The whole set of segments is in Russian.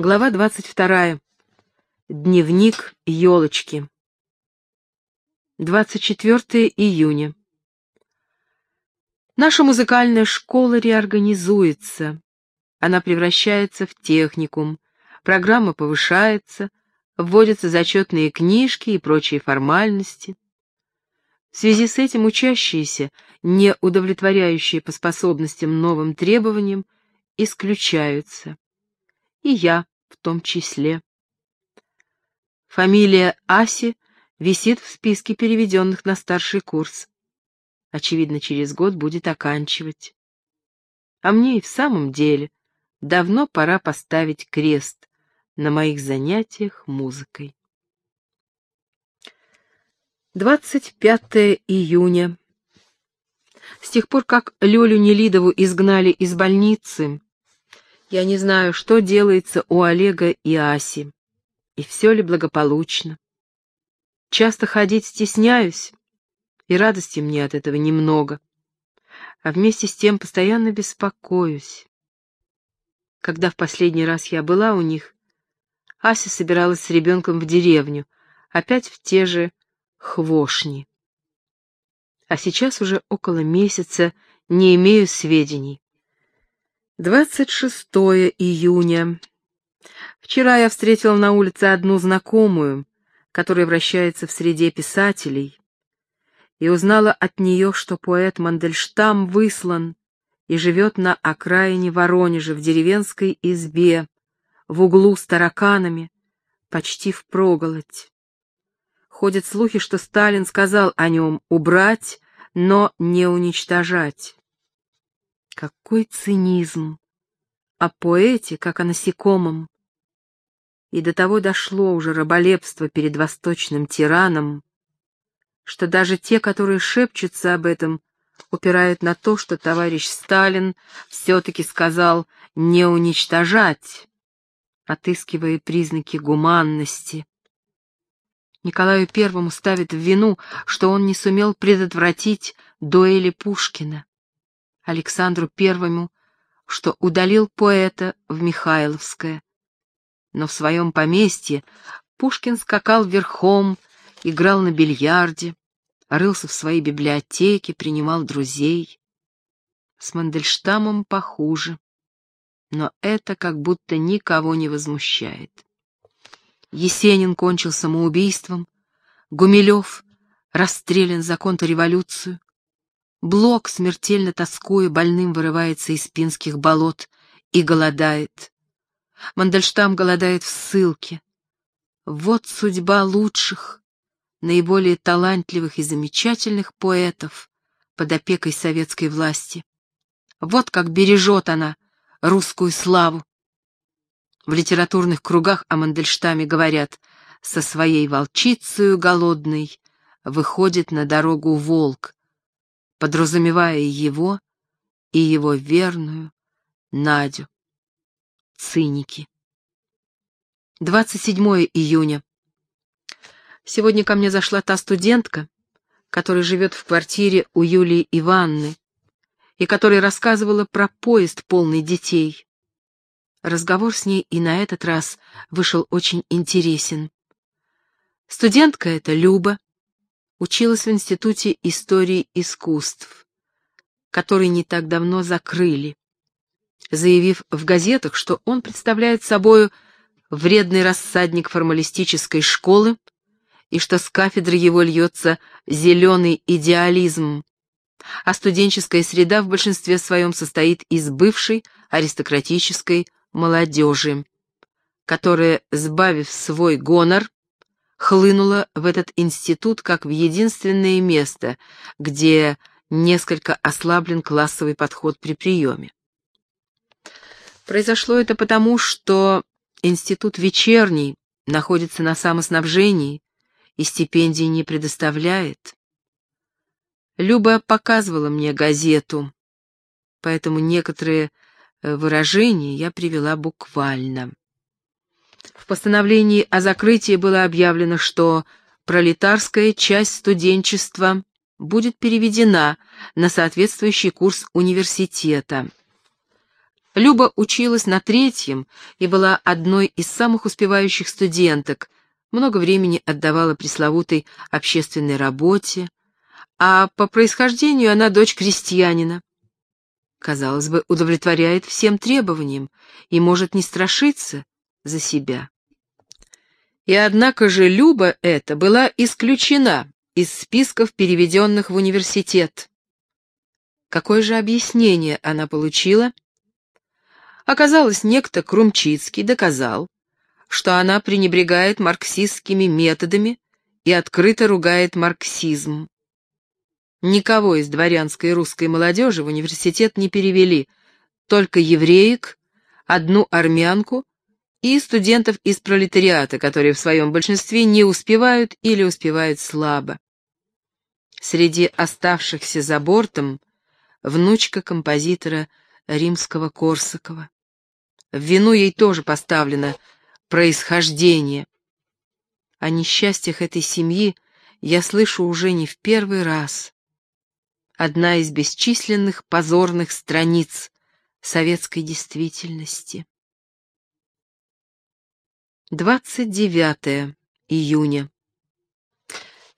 Глава 22. Дневник елочки. 24 июня. Наша музыкальная школа реорганизуется. Она превращается в техникум. Программа повышается, вводятся зачетные книжки и прочие формальности. В связи с этим учащиеся, не удовлетворяющие по способностям новым требованиям, исключаются и я в том числе. Фамилия Аси висит в списке переведенных на старший курс. Очевидно, через год будет оканчивать. А мне и в самом деле давно пора поставить крест на моих занятиях музыкой. 25 июня. С тех пор, как Лёлю Нелидову изгнали из больницы, я не знаю, что делается у Олега и Аси, и все ли благополучно. Часто ходить стесняюсь, и радости мне от этого немного, а вместе с тем постоянно беспокоюсь. Когда в последний раз я была у них, Ася собиралась с ребенком в деревню, опять в те же хвошни. А сейчас уже около месяца не имею сведений. 26 июня. Вчера я встретил на улице одну знакомую, которая вращается в среде писателей, и узнала от нее, что поэт Мандельштам выслан и живет на окраине Воронежа в деревенской избе, в углу с тараканами, почти впроголодь. Ходят слухи, что Сталин сказал о нем убрать, но не уничтожать. Какой цинизм! О поэте, как о насекомом. И до того дошло уже раболепство перед восточным тираном, что даже те, которые шепчутся об этом, упирают на то, что товарищ Сталин все-таки сказал «не уничтожать», отыскивая признаки гуманности. Николаю Первому ставят в вину, что он не сумел предотвратить дуэли Пушкина. Александру Первому, что удалил поэта в Михайловское. Но в своем поместье Пушкин скакал верхом, играл на бильярде, рылся в своей библиотеке, принимал друзей. С Мандельштамом похуже, но это как будто никого не возмущает. Есенин кончил самоубийством, Гумилев расстрелян за контрреволюцию, Блок, смертельно тоскуя, больным вырывается из пинских болот и голодает. Мандельштам голодает в ссылке. Вот судьба лучших, наиболее талантливых и замечательных поэтов под опекой советской власти. Вот как бережет она русскую славу. В литературных кругах о Мандельштаме говорят «со своей волчицею голодной выходит на дорогу волк, подразумевая его и его верную Надю. Циники. 27 июня. Сегодня ко мне зашла та студентка, которая живет в квартире у Юлии Ивановны и которая рассказывала про поезд, полный детей. Разговор с ней и на этот раз вышел очень интересен. Студентка эта Люба, училась в Институте истории искусств, который не так давно закрыли, заявив в газетах, что он представляет собою вредный рассадник формалистической школы и что с кафедры его льется зеленый идеализм, а студенческая среда в большинстве своем состоит из бывшей аристократической молодежи, которая, сбавив свой гонор, хлынула в этот институт как в единственное место, где несколько ослаблен классовый подход при приеме. Произошло это потому, что институт вечерний находится на самоснабжении и стипендий не предоставляет. Люба показывала мне газету, поэтому некоторые э, выражения я привела буквально. В постановлении о закрытии было объявлено, что пролетарская часть студенчества будет переведена на соответствующий курс университета. Люба училась на третьем и была одной из самых успевающих студенток, много времени отдавала пресловутой общественной работе, а по происхождению она дочь крестьянина. Казалось бы, удовлетворяет всем требованиям и может не страшиться за себя. И однако же Люба эта была исключена из списков переведенных в университет. Какое же объяснение она получила? Оказалось, некто Крумчицкий доказал, что она пренебрегает марксистскими методами и открыто ругает марксизм. Никого из дворянской русской молодежи в университет не перевели, только евреек, одну армянку и студентов из пролетариата, которые в своем большинстве не успевают или успевают слабо. Среди оставшихся за бортом внучка композитора римского Корсакова. В вину ей тоже поставлено происхождение. О несчастьях этой семьи я слышу уже не в первый раз. Одна из бесчисленных позорных страниц советской действительности. 29 июня.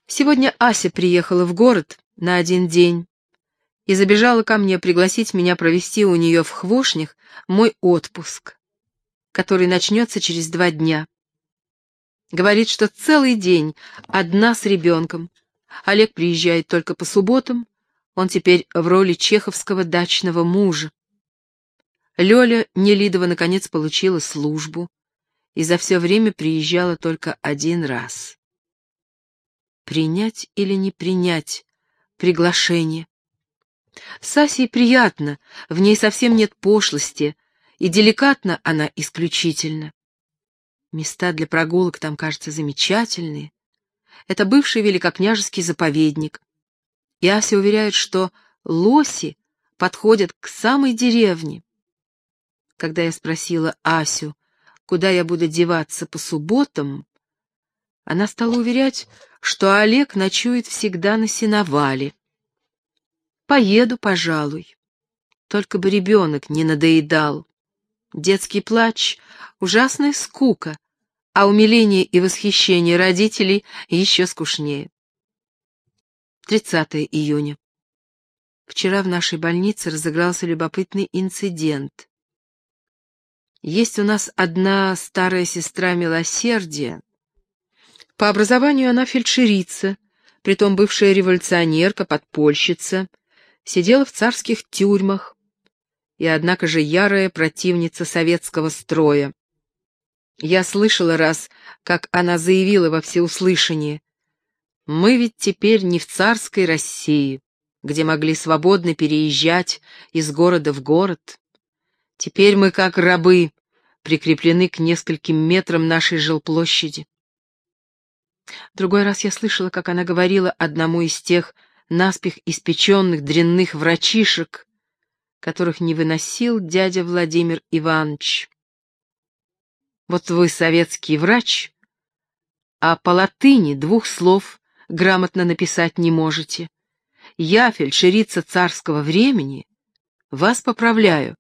Сегодня Ася приехала в город на один день и забежала ко мне пригласить меня провести у нее в Хвошнях мой отпуск, который начнется через два дня. Говорит, что целый день одна с ребенком. Олег приезжает только по субботам, он теперь в роли чеховского дачного мужа. Лёля Нелидова наконец получила службу и за все время приезжала только один раз. Принять или не принять приглашение? Сасей приятно, в ней совсем нет пошлости, и деликатна она исключительно. Места для прогулок там, кажется, замечательные. Это бывший великокняжеский заповедник. И Ася уверяет, что лоси подходят к самой деревне. Когда я спросила Асю, куда я буду деваться по субботам, она стала уверять, что Олег ночует всегда на сеновале. Поеду, пожалуй. Только бы ребенок не надоедал. Детский плач — ужасная скука, а умиление и восхищение родителей еще скучнее. 30 июня. Вчера в нашей больнице разыгрался любопытный инцидент. Есть у нас одна старая сестра милосердия. По образованию она фельдшерица, притом бывшая революционерка, подпольщица, сидела в царских тюрьмах, и однако же ярая противница советского строя. Я слышала раз, как она заявила во всеуслышание, «Мы ведь теперь не в царской России, где могли свободно переезжать из города в город. Теперь мы как рабы, прикреплены к нескольким метрам нашей жилплощади». Другой раз я слышала, как она говорила одному из тех наспех испеченных дрянных врачишек, которых не выносил дядя Владимир Иванович. Вот вы советский врач, а по латыни двух слов грамотно написать не можете. Я, фельдшерица царского времени, вас поправляю.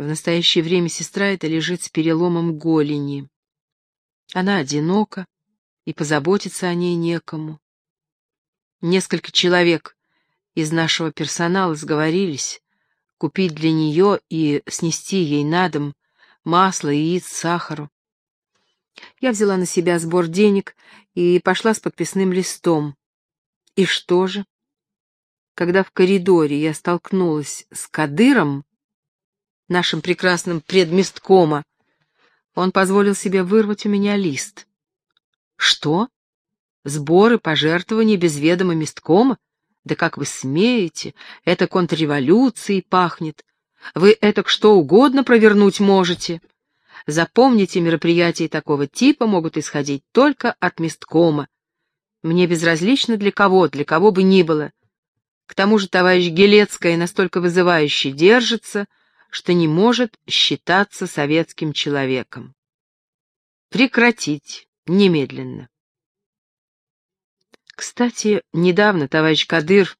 В настоящее время сестра эта лежит с переломом голени. Она одинока, и позаботиться о ней некому. Несколько человек из нашего персонала сговорились купить для нее и снести ей на дом масло, яиц, сахару. Я взяла на себя сбор денег и пошла с подписным листом. И что же? Когда в коридоре я столкнулась с Кадыром, нашим прекрасным предместкома, он позволил себе вырвать у меня лист. Что? Сборы, пожертвования без ведома месткома? Да как вы смеете? Это контрреволюцией пахнет. Вы это что угодно провернуть можете. Запомните, мероприятия такого типа могут исходить только от месткома. Мне безразлично для кого, для кого бы ни было. К тому же товарищ Гелецкая настолько вызывающе держится, что не может считаться советским человеком. Прекратить немедленно. Кстати, недавно товарищ Кадыр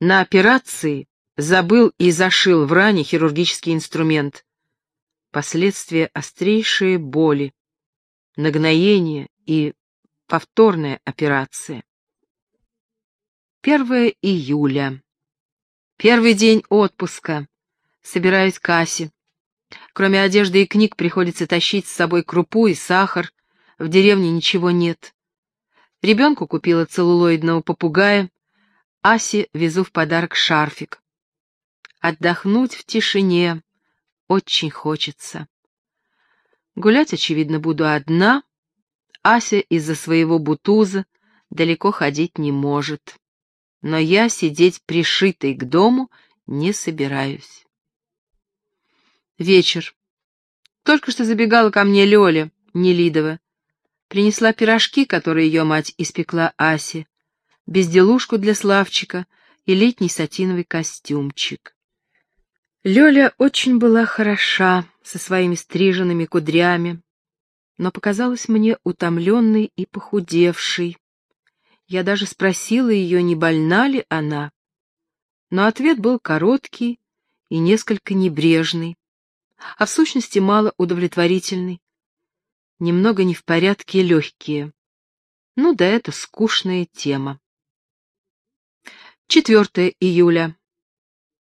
на операции забыл и зашил в ране хирургический инструмент. Последствия острейшие боли, нагноение и повторная операция. 1 июля. Первый день отпуска. Собираюсь к Асе. Кроме одежды и книг приходится тащить с собой крупу и сахар. В деревне ничего нет. Ребенку купила целлулоидного попугая. Асе везу в подарок шарфик. Отдохнуть в тишине очень хочется. Гулять, очевидно, буду одна. Ася из-за своего бутуза далеко ходить не может. Но я сидеть пришитой к дому не собираюсь. Вечер. Только что забегала ко мне Лёля, Нелидова. Принесла пирожки, которые ее мать испекла Асе, безделушку для Славчика и летний сатиновый костюмчик. Лёля очень была хороша, со своими стриженными кудрями, но показалась мне утомленной и похудевшей. Я даже спросила ее, не больна ли она, но ответ был короткий и несколько небрежный, а в сущности мало удовлетворительный. Немного не в порядке легкие. Ну да это скучная тема. 4 июля.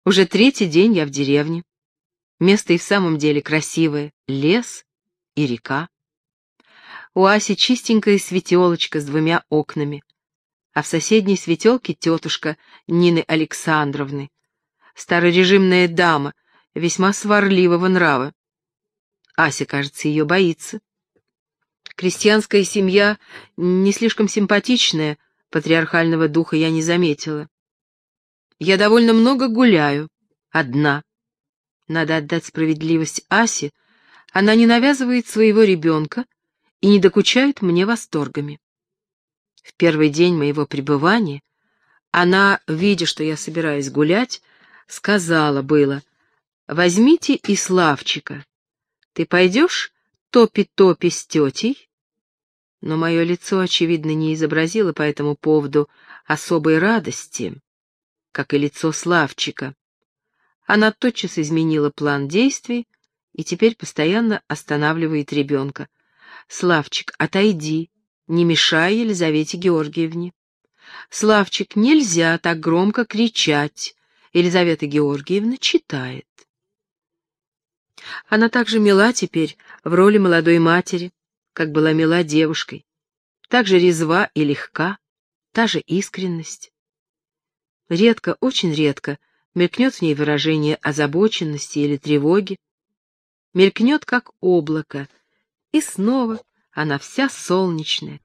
Уже третий день я в деревне. Место и в самом деле красивое. Лес и река. У Аси чистенькая светелочка с двумя окнами. А в соседней светелке тетушка Нины Александровны. Старорежимная дама, весьма сварливого нрава. Ася, кажется, ее боится. Крестьянская семья не слишком симпатичная, патриархального духа я не заметила. Я довольно много гуляю, одна. Надо отдать справедливость Асе, она не навязывает своего ребенка и не докучает мне восторгами. В первый день моего пребывания она, видя, что я собираюсь гулять, сказала было, «Возьмите и Славчика. Ты пойдешь топи-топи с тетей?» Но мое лицо, очевидно, не изобразило по этому поводу особой радости как и лицо Славчика. Она тотчас изменила план действий и теперь постоянно останавливает ребенка. «Славчик, отойди, не мешай Елизавете Георгиевне». «Славчик, нельзя так громко кричать. Елизавета Георгиевна читает». Она также мила теперь в роли молодой матери, как была мила девушкой. Так же резва и легка, та же искренность. Редко, очень редко мелькнет в ней выражение озабоченности или тревоги. Мелькнет, как облако, и снова она вся солнечная.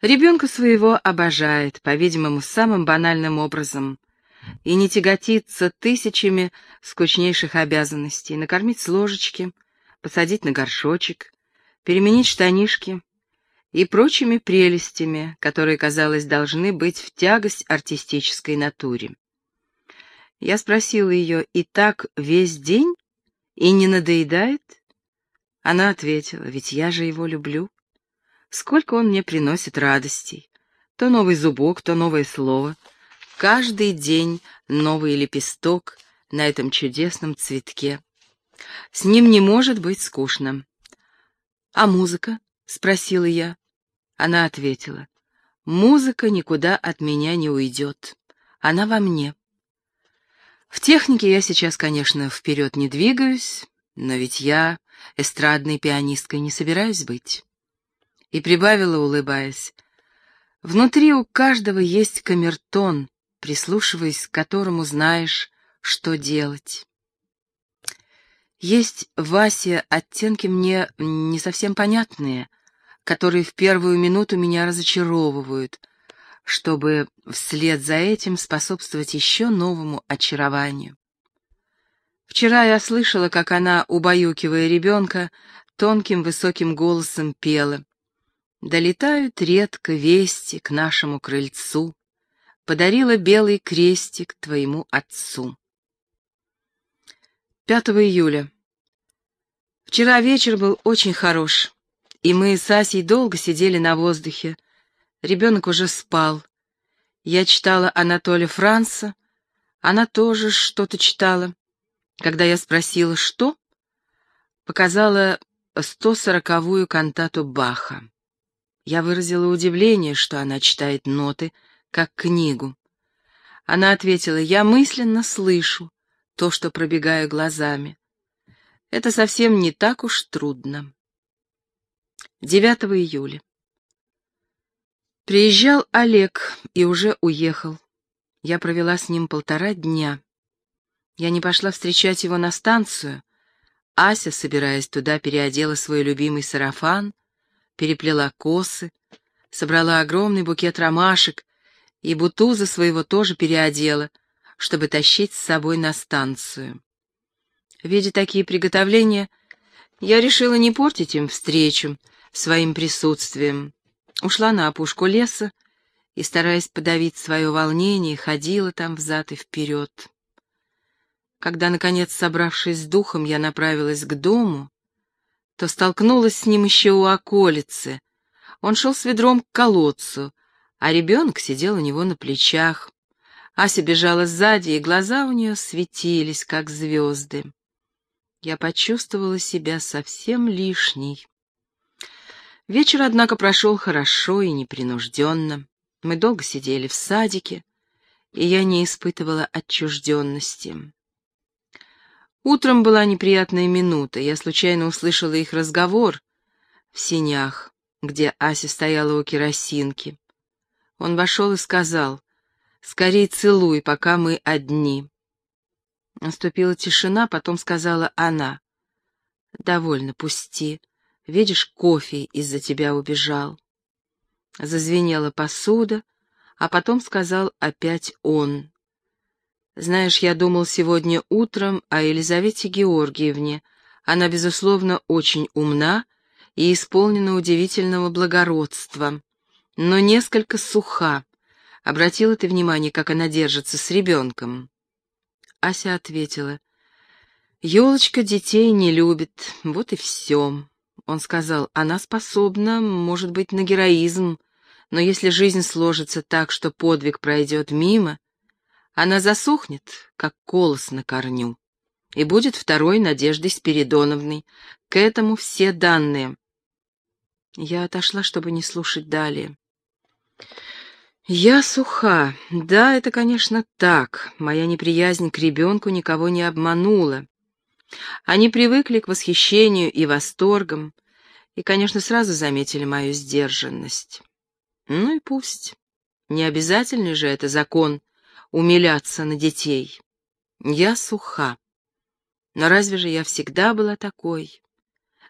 Ребенка своего обожает, по-видимому, самым банальным образом, и не тяготится тысячами скучнейших обязанностей — накормить с ложечки, посадить на горшочек, переменить штанишки, и прочими прелестями, которые, казалось, должны быть в тягость артистической натуре. Я спросила ее, и так весь день? И не надоедает? Она ответила, ведь я же его люблю. Сколько он мне приносит радостей. То новый зубок, то новое слово. Каждый день новый лепесток на этом чудесном цветке. С ним не может быть скучно. А музыка? — спросила я. Она ответила, «Музыка никуда от меня не уйдет. Она во мне». В технике я сейчас, конечно, вперед не двигаюсь, но ведь я эстрадной пианисткой не собираюсь быть. И прибавила, улыбаясь, «Внутри у каждого есть камертон, прислушиваясь к которому знаешь, что делать». Есть, Вася, оттенки мне не совсем понятные, которые в первую минуту меня разочаровывают, чтобы вслед за этим способствовать еще новому очарованию. Вчера я слышала, как она, убаюкивая ребенка, тонким высоким голосом пела. «Долетают редко вести к нашему крыльцу, подарила белый крестик твоему отцу». 5 июля. Вчера вечер был очень хорош. И мы с Асей долго сидели на воздухе. Ребенок уже спал. Я читала Анатолия Франца, Она тоже что-то читала. Когда я спросила, что, показала 140-ю кантату Баха. Я выразила удивление, что она читает ноты, как книгу. Она ответила, я мысленно слышу то, что пробегаю глазами. Это совсем не так уж трудно. 9 июля. Приезжал Олег и уже уехал. Я провела с ним полтора дня. Я не пошла встречать его на станцию. Ася, собираясь туда, переодела свой любимый сарафан, переплела косы, собрала огромный букет ромашек и бутуза своего тоже переодела, чтобы тащить с собой на станцию. Видя такие приготовления, я решила не портить им встречу своим присутствием. Ушла на опушку леса и, стараясь подавить свое волнение, ходила там взад и вперед. Когда, наконец, собравшись с духом, я направилась к дому, то столкнулась с ним еще у околицы. Он шел с ведром к колодцу, а ребенок сидел у него на плечах. Ася бежала сзади, и глаза у нее светились, как звезды. Я почувствовала себя совсем лишней. Вечер, однако, прошел хорошо и непринужденно. Мы долго сидели в садике, и я не испытывала отчужденности. Утром была неприятная минута. Я случайно услышала их разговор в синях, где Ася стояла у керосинки. Он вошел и сказал, «Скорей целуй, пока мы одни». Наступила тишина, потом сказала она, «Довольно, пусти. Видишь, кофе из-за тебя убежал». Зазвенела посуда, а потом сказал опять он. Знаешь, я думал сегодня утром о Елизавете Георгиевне. Она, безусловно, очень умна и исполнена удивительного благородства, но несколько суха. Обратила ты внимание, как она держится с ребенком? Ася ответила. Елочка детей не любит, вот и все. Он сказал, она способна, может быть, на героизм, но если жизнь сложится так, что подвиг пройдет мимо, она засохнет, как колос на корню, и будет второй Надеждой Спиридоновной. К этому все данные. Я отошла, чтобы не слушать далее. Я суха. Да, это, конечно, так. Моя неприязнь к ребенку никого не обманула. Они привыкли к восхищению и восторгам, и, конечно, сразу заметили мою сдержанность. Ну и пусть. Не обязательный же это закон умиляться на детей. Я суха. Но разве же я всегда была такой?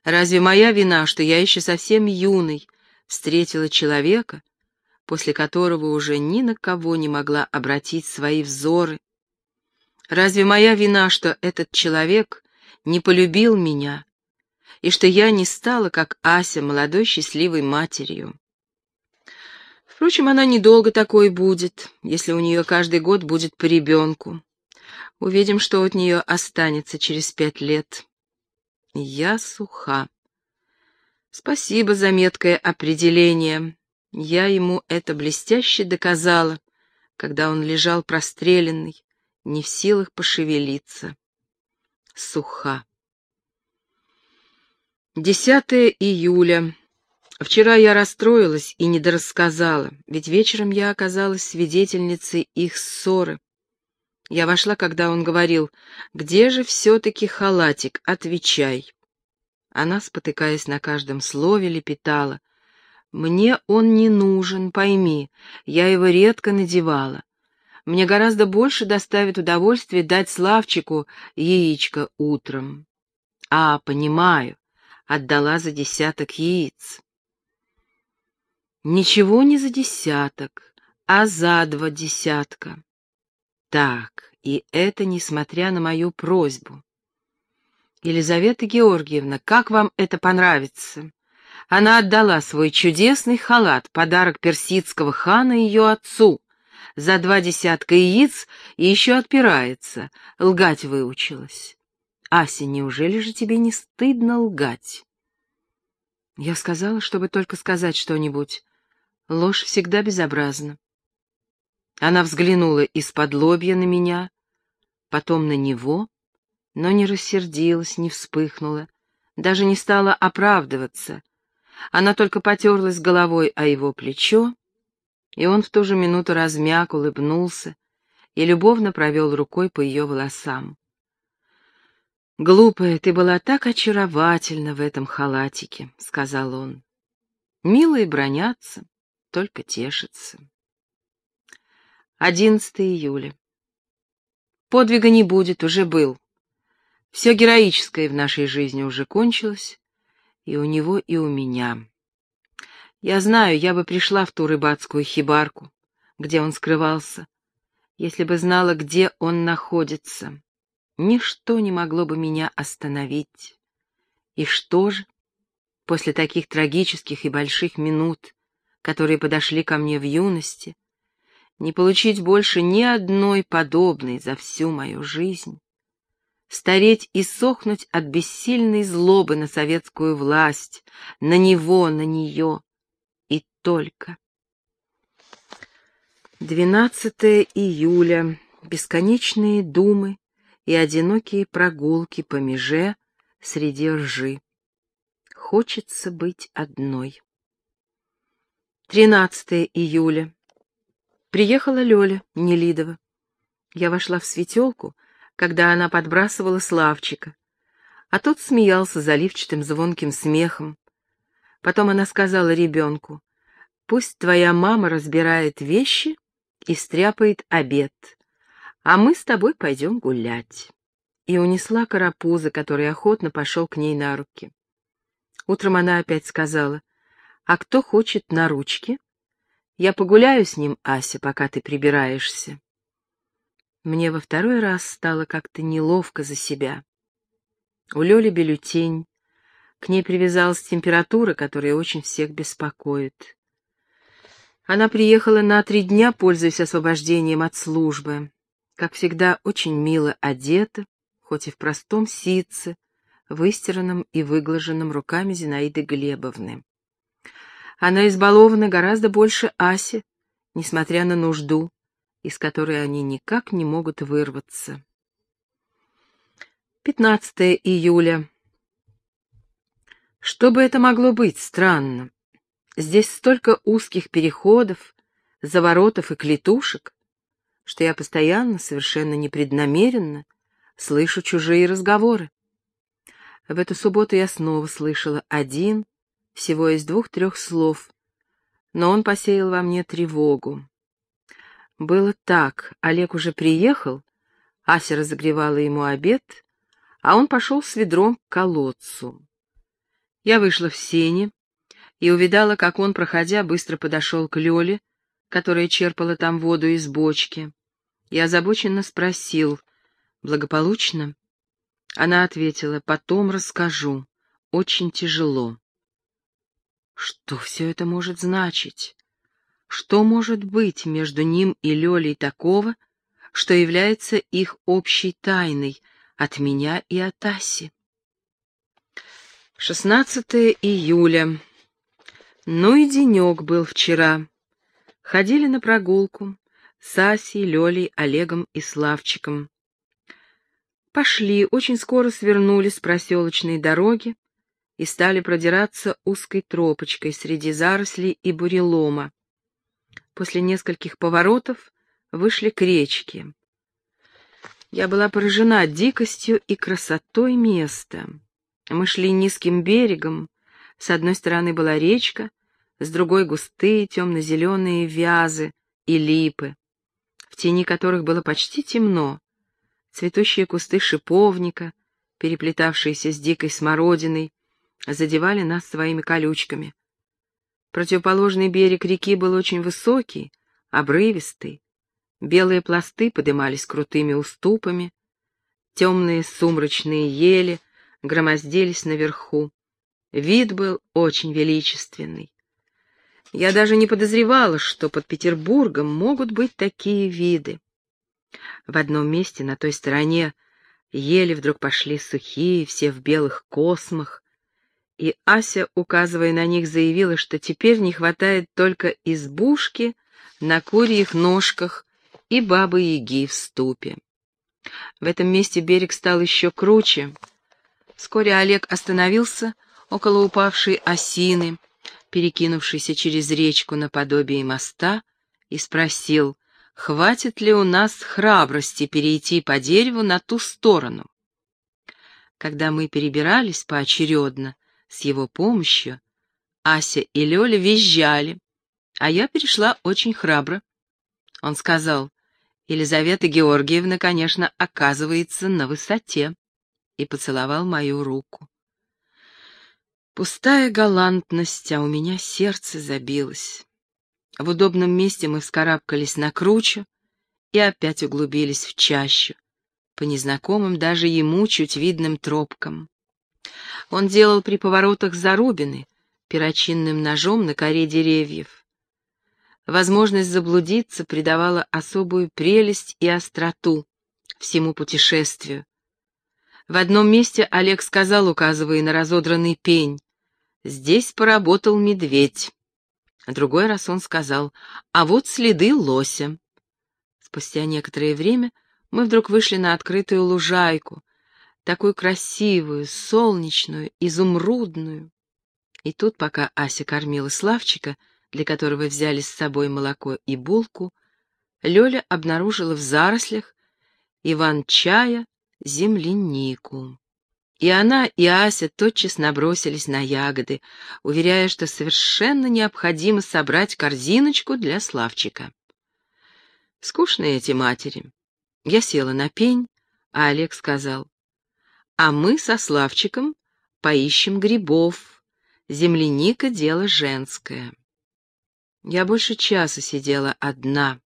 Разве моя вина, что я еще совсем юный встретила человека, после которого уже ни на кого не могла обратить свои взоры? Разве моя вина, что этот человек не полюбил меня, и что я не стала, как Ася, молодой счастливой матерью? Впрочем, она недолго такой будет, если у нее каждый год будет по ребенку. Увидим, что от нее останется через пять лет. Я суха. Спасибо за меткое определение. Я ему это блестяще доказала, когда он лежал простреленный, не в силах пошевелиться. Суха. 10 июля. Вчера я расстроилась и недорассказала, ведь вечером я оказалась свидетельницей их ссоры. Я вошла, когда он говорил, «Где же все-таки халатик? Отвечай». Она, спотыкаясь на каждом слове, лепетала. «Мне он не нужен, пойми, я его редко надевала. Мне гораздо больше доставит удовольствие дать Славчику яичко утром». «А, понимаю, отдала за десяток яиц». Ничего не за десяток, а за два десятка. Так, и это несмотря на мою просьбу. Елизавета Георгиевна, как вам это понравится? Она отдала свой чудесный халат, подарок персидского хана ее отцу, за два десятка яиц и еще отпирается, лгать выучилась. Ася, неужели же тебе не стыдно лгать? Я сказала, чтобы только сказать что-нибудь, Ложь всегда безобразна. Она взглянула из-под лобья на меня, потом на него, но не рассердилась, не вспыхнула, даже не стала оправдываться. Она только потерлась головой о его плечо, и он в ту же минуту размяк, улыбнулся и любовно провел рукой по ее волосам. «Глупая, ты была так очаровательна в этом халатике», — сказал он. «Милые бронятся, только тешатся». 11 июля. Подвига не будет, уже был. Все героическое в нашей жизни уже кончилось, и у него, и у меня. Я знаю, я бы пришла в ту рыбацкую хибарку, где он скрывался, если бы знала, где он находится. Ничто не могло бы меня остановить. И что же? После таких трагических и больших минут, которые подошли ко мне в юности, не получить больше ни одной подобной за всю мою жизнь, стареть и сохнуть от бессильной злобы на советскую власть, на него, на нее, и только. 12 июля. Бесконечные думы, и одинокие прогулки по меже среди ржи. Хочется быть одной. 13 июля. Приехала Лёля Нелидова. Я вошла в светелку, когда она подбрасывала Славчика, а тот смеялся заливчатым звонким смехом. Потом она сказала ребенку, «Пусть твоя мама разбирает вещи и стряпает обед, а мы с тобой пойдем гулять. И унесла карапуза, который охотно пошел к ней на руки. Утром она опять сказала, а кто хочет на ручки? Я погуляю с ним, Ася, пока ты прибираешься. Мне во второй раз стало как-то неловко за себя. У Лёли бюллетень. К ней привязалась температура, которая очень всех беспокоит. Она приехала на три дня, пользуясь освобождением от службы как всегда, очень мило одета, хоть и в простом ситце, выстиранном и выглаженном руками Зинаиды Глебовны. Она избалована гораздо больше Аси, несмотря на нужду, из которой они никак не могут вырваться. 15 июля. Что бы это могло быть, странно. Здесь столько узких переходов, заворотов и клетушек, что я постоянно, совершенно непреднамеренно, слышу чужие разговоры. В эту субботу я снова слышала один, всего из двух-трех слов, но он посеял во мне тревогу. Было так, Олег уже приехал, Ася разогревала ему обед, а он пошел с ведром к колодцу. Я вышла в сене и увидала, как он, проходя, быстро подошел к Лёле, которая черпала там воду из бочки и озабоченно спросил, «Благополучно?» Она ответила, «Потом расскажу. Очень тяжело». Что все это может значить? Что может быть между ним и Лёлей такого, что является их общей тайной от меня и от Аси? 16 июля. Ну и денек был вчера. Ходили на прогулку, с Асей, Лёлей, Олегом и Славчиком. Пошли, очень скоро свернули с проселочной дороги и стали продираться узкой тропочкой среди зарослей и бурелома. После нескольких поворотов вышли к речке. Я была поражена дикостью и красотой места. Мы шли низким берегом, с одной стороны была речка, с другой — густые темно-зеленые вязы и липы тени которых было почти темно, цветущие кусты шиповника, переплетавшиеся с дикой смородиной, задевали нас своими колючками. Противоположный берег реки был очень высокий, обрывистый. Белые пласты подымались крутыми уступами, темные сумрачные ели громоздились наверху. Вид был очень величественный. Я даже не подозревала, что под Петербургом могут быть такие виды. В одном месте на той стороне ели вдруг пошли сухие, все в белых космах, и Ася, указывая на них, заявила, что теперь не хватает только избушки на курьих ножках и бабы-яги в ступе. В этом месте берег стал еще круче. Вскоре Олег остановился около упавшей осины, перекинувшейся через речку наподобие моста, и спросил, хватит ли у нас храбрости перейти по дереву на ту сторону. Когда мы перебирались поочередно, с его помощью, Ася и Лёля визжали, а я перешла очень храбро. Он сказал, Елизавета Георгиевна, конечно, оказывается на высоте, и поцеловал мою руку. Пустая галантность, а у меня сердце забилось. В удобном месте мы вскарабкались на кручу и опять углубились в чащу, по незнакомым даже ему чуть видным тропкам. Он делал при поворотах зарубины, перочинным ножом на коре деревьев. Возможность заблудиться придавала особую прелесть и остроту всему путешествию. В одном месте Олег сказал, указывая на разодранный пень, «Здесь поработал медведь». Другой раз он сказал, «А вот следы лося». Спустя некоторое время мы вдруг вышли на открытую лужайку, такую красивую, солнечную, изумрудную. И тут, пока Ася кормила Славчика, для которого взяли с собой молоко и булку, Лёля обнаружила в зарослях Иван-чая землянику. И она, и Ася тотчас набросились на ягоды, уверяя, что совершенно необходимо собрать корзиночку для Славчика. Скучные эти матери. Я села на пень, а Олег сказал, «А мы со Славчиком поищем грибов. Земляника — дело женское». Я больше часа сидела одна.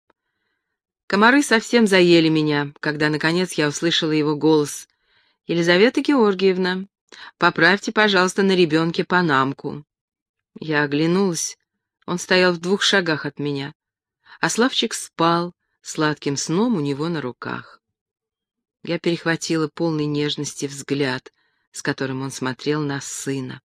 Комары совсем заели меня, когда, наконец, я услышала его голос. «Елизавета Георгиевна, поправьте, пожалуйста, на ребенке панамку». Я оглянулась. Он стоял в двух шагах от меня. А Славчик спал, сладким сном у него на руках. Я перехватила полный нежности взгляд, с которым он смотрел на сына.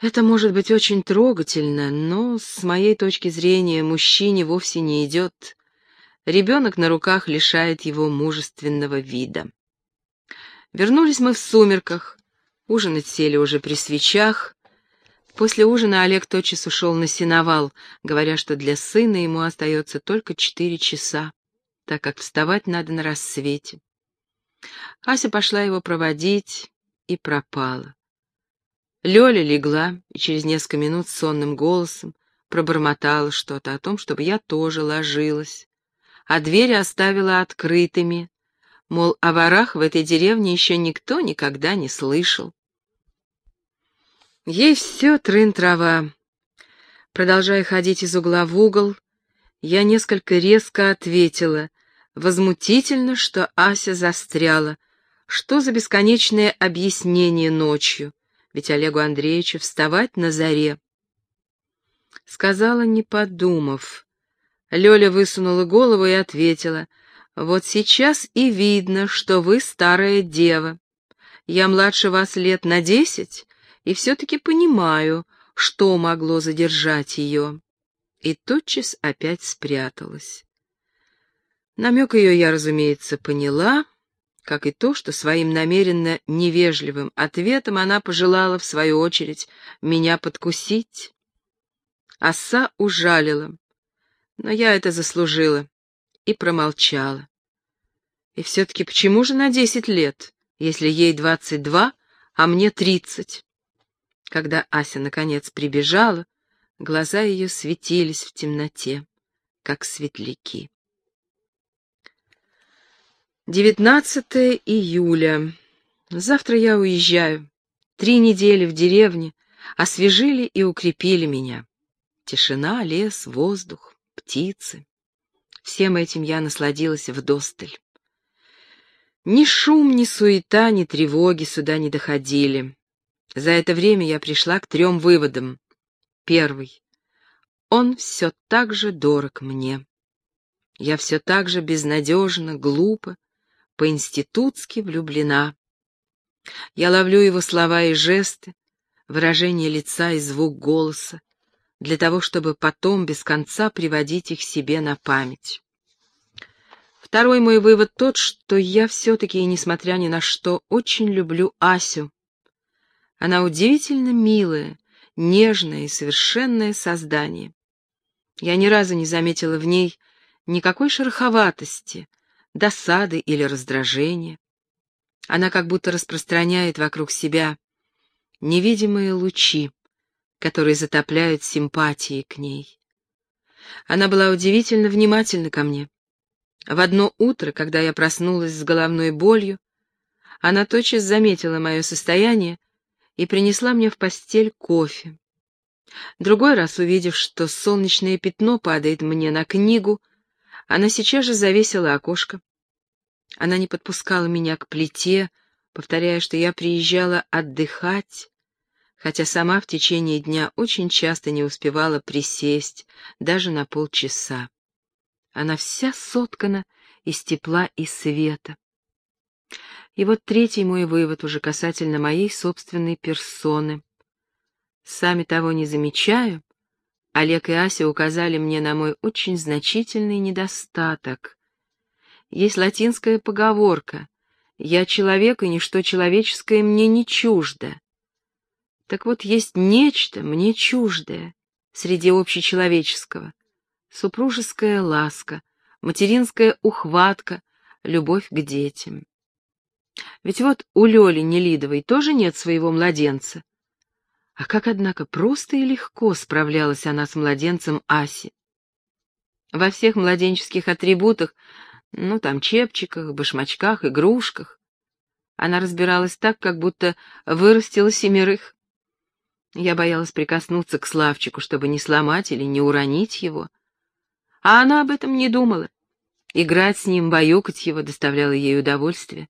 Это может быть очень трогательно, но, с моей точки зрения, мужчине вовсе не идет. Ребенок на руках лишает его мужественного вида. Вернулись мы в сумерках. Ужинать сели уже при свечах. После ужина Олег тотчас ушел на сеновал, говоря, что для сына ему остается только четыре часа, так как вставать надо на рассвете. Ася пошла его проводить и пропала. Лёля легла и через несколько минут сонным голосом пробормотала что-то о том, чтобы я тоже ложилась, а двери оставила открытыми, мол, о ворах в этой деревне еще никто никогда не слышал. Ей все трын-трава. Продолжая ходить из угла в угол, я несколько резко ответила. Возмутительно, что Ася застряла. Что за бесконечное объяснение ночью? ведь Олегу Андреевичу вставать на заре. Сказала, не подумав. Лёля высунула голову и ответила, «Вот сейчас и видно, что вы старая дева. Я младше вас лет на десять, и все-таки понимаю, что могло задержать ее». И тотчас опять спряталась. Намек ее я, разумеется, поняла, как и то, что своим намеренно невежливым ответом она пожелала, в свою очередь, меня подкусить. Оса ужалила, но я это заслужила и промолчала. И все-таки почему же на десять лет, если ей двадцать два, а мне тридцать? Когда Ася наконец прибежала, глаза ее светились в темноте, как светляки. 19 июля. Завтра я уезжаю. Три недели в деревне освежили и укрепили меня. Тишина, лес, воздух, птицы. Всем этим я насладилась вдосталь. Ни шум, ни суета, ни тревоги сюда не доходили. За это время я пришла к трем выводам. Первый. Он все так же дорог мне. Я все так же безнадежно, глупо, по-институтски влюблена. Я ловлю его слова и жесты, выражение лица и звук голоса, для того, чтобы потом без конца приводить их себе на память. Второй мой вывод тот, что я все-таки, несмотря ни на что, очень люблю Асю. Она удивительно милая, нежное и совершенное создание. Я ни разу не заметила в ней никакой шероховатости, досады или раздражения. Она как будто распространяет вокруг себя невидимые лучи, которые затопляют симпатии к ней. Она была удивительно внимательна ко мне. В одно утро, когда я проснулась с головной болью, она тотчас заметила мое состояние и принесла мне в постель кофе. Другой раз, увидев, что солнечное пятно падает мне на книгу, она сейчас же завесила окошко. Она не подпускала меня к плите, повторяя, что я приезжала отдыхать, хотя сама в течение дня очень часто не успевала присесть, даже на полчаса. Она вся соткана из тепла и света. И вот третий мой вывод уже касательно моей собственной персоны. Сами того не замечаю, Олег и Ася указали мне на мой очень значительный недостаток. Есть латинская поговорка «Я человек, и ничто человеческое мне не чуждо». Так вот, есть нечто мне чуждое среди общечеловеческого — супружеская ласка, материнская ухватка, любовь к детям. Ведь вот у Лёли Нелидовой тоже нет своего младенца. А как, однако, просто и легко справлялась она с младенцем Аси. Во всех младенческих атрибутах, ну там чепчиках, башмачках, игрушках, она разбиралась так, как будто вырастила семерых. Я боялась прикоснуться к Славчику, чтобы не сломать или не уронить его. А она об этом не думала. Играть с ним, баюкать его доставляло ей удовольствие.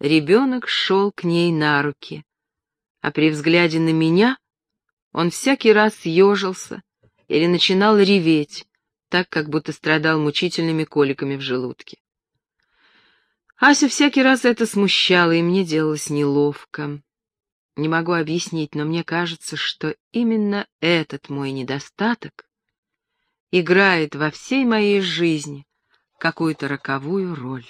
Ребенок шел к ней на руки, а при взгляде на меня он всякий раз ежился или начинал реветь, так, как будто страдал мучительными коликами в желудке. Асю всякий раз это смущало, и мне делалось неловко. Не могу объяснить, но мне кажется, что именно этот мой недостаток играет во всей моей жизни какую-то роковую роль.